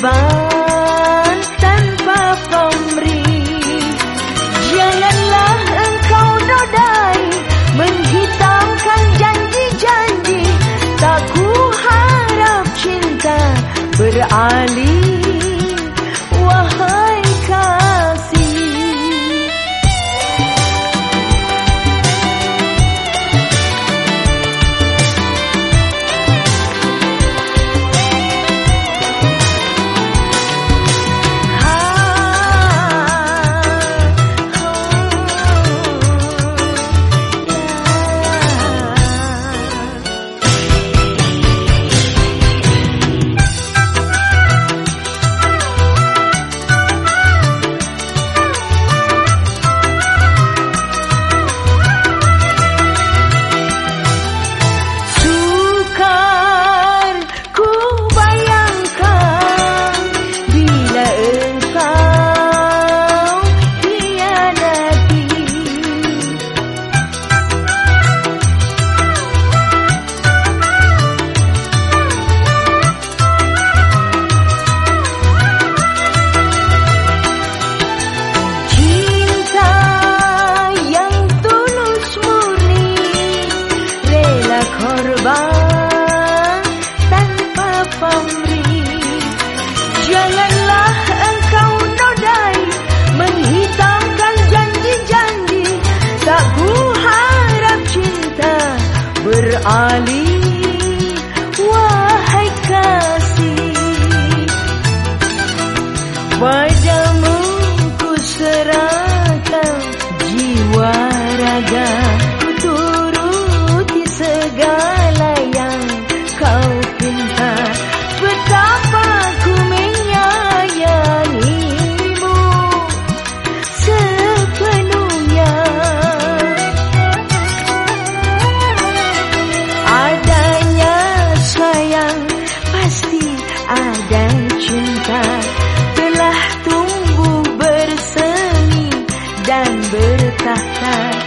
goodbye. Ali Wahai kasih. rasakan